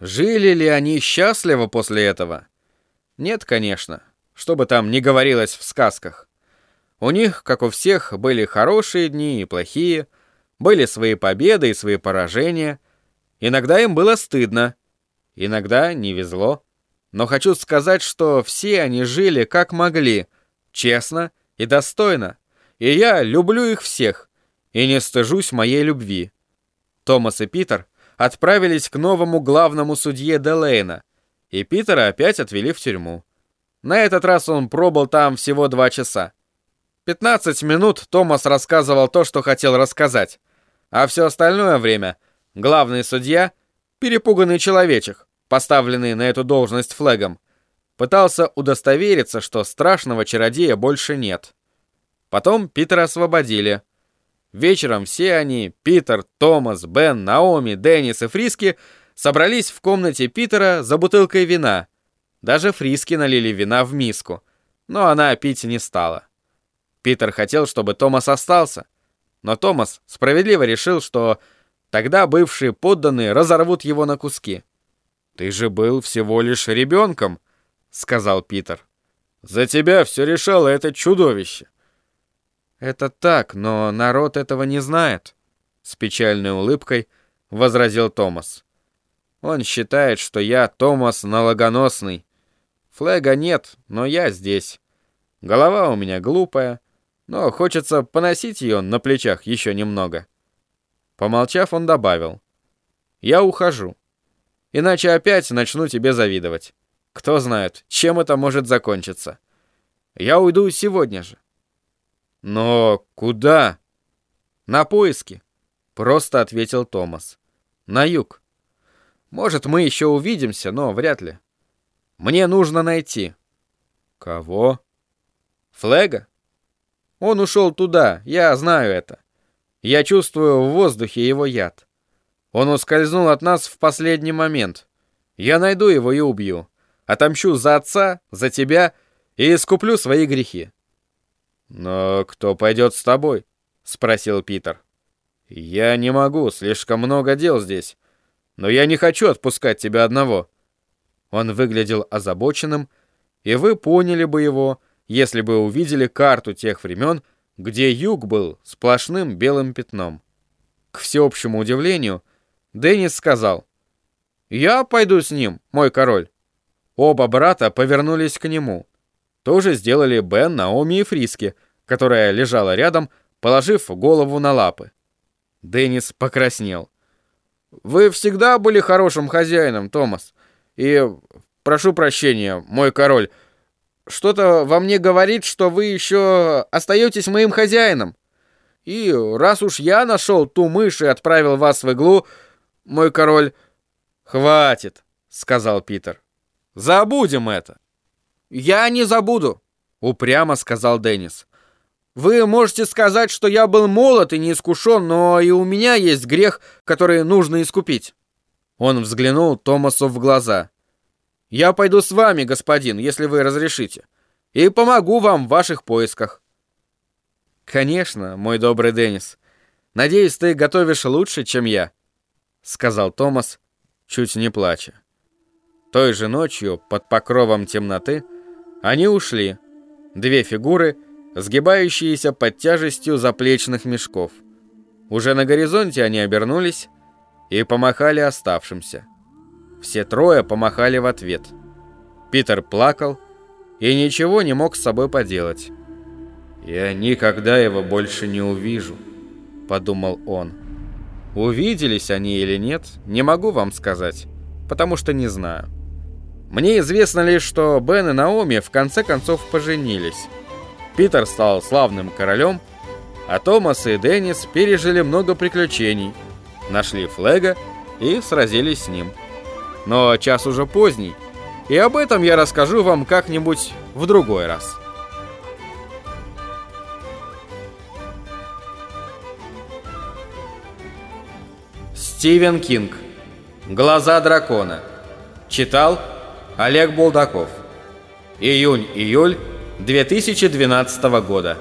жили ли они счастливо после этого? Нет, конечно, что бы там ни говорилось в сказках. У них, как у всех, были хорошие дни и плохие, были свои победы и свои поражения. Иногда им было стыдно, иногда не везло. Но хочу сказать, что все они жили как могли, честно и достойно. И я люблю их всех, и не стыжусь моей любви. Томас и Питер отправились к новому главному судье Делейна, и Питера опять отвели в тюрьму. На этот раз он пробыл там всего два часа. 15 минут Томас рассказывал то, что хотел рассказать, а все остальное время главный судья, перепуганный человечек, поставленный на эту должность флегом, пытался удостовериться, что страшного чародея больше нет. Потом Питера освободили. Вечером все они, Питер, Томас, Бен, Наоми, Деннис и Фриски, собрались в комнате Питера за бутылкой вина. Даже Фриски налили вина в миску, но она пить не стала. Питер хотел, чтобы Томас остался, но Томас справедливо решил, что тогда бывшие подданные разорвут его на куски. «Ты же был всего лишь ребенком», — сказал Питер. «За тебя все решало это чудовище». «Это так, но народ этого не знает», — с печальной улыбкой возразил Томас. «Он считает, что я Томас Налогоносный. Флега нет, но я здесь. Голова у меня глупая, но хочется поносить ее на плечах еще немного». Помолчав, он добавил. «Я ухожу. Иначе опять начну тебе завидовать. Кто знает, чем это может закончиться. Я уйду сегодня же. Но куда? На поиски, просто ответил Томас. На юг. Может, мы еще увидимся, но вряд ли. Мне нужно найти. Кого? Флега? Он ушел туда, я знаю это. Я чувствую в воздухе его яд. Он ускользнул от нас в последний момент. Я найду его и убью. Отомщу за отца, за тебя и искуплю свои грехи. Но кто пойдет с тобой? Спросил Питер. Я не могу, слишком много дел здесь. Но я не хочу отпускать тебя одного. Он выглядел озабоченным, и вы поняли бы его, если бы увидели карту тех времен, где юг был сплошным белым пятном. К всеобщему удивлению, Деннис сказал, «Я пойду с ним, мой король». Оба брата повернулись к нему. Тоже сделали Бен, Наоми и Фриски, которая лежала рядом, положив голову на лапы. Деннис покраснел. «Вы всегда были хорошим хозяином, Томас. И прошу прощения, мой король, что-то во мне говорит, что вы еще остаетесь моим хозяином. И раз уж я нашел ту мышь и отправил вас в иглу, мой король...» «Хватит», — сказал Питер. «Забудем это». «Я не забуду», — упрямо сказал Деннис. «Вы можете сказать, что я был молод и неискушен, но и у меня есть грех, который нужно искупить». Он взглянул Томасу в глаза. «Я пойду с вами, господин, если вы разрешите, и помогу вам в ваших поисках». «Конечно, мой добрый Деннис. Надеюсь, ты готовишь лучше, чем я», сказал Томас, чуть не плача. Той же ночью, под покровом темноты, они ушли. Две фигуры, сгибающиеся под тяжестью заплечных мешков. Уже на горизонте они обернулись и помахали оставшимся. Все трое помахали в ответ. Питер плакал и ничего не мог с собой поделать. «Я никогда его больше не увижу», — подумал он. Увиделись они или нет, не могу вам сказать, потому что не знаю. Мне известно лишь, что Бен и Наоми в конце концов поженились. Питер стал славным королем, а Томас и Деннис пережили много приключений, нашли Флега и сразились с ним. Но час уже поздний, и об этом я расскажу вам как-нибудь в другой раз. Стивен Кинг. Глаза дракона. Читал Олег Булдаков. Июнь-июль 2012 года.